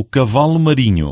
o cavalo marinho.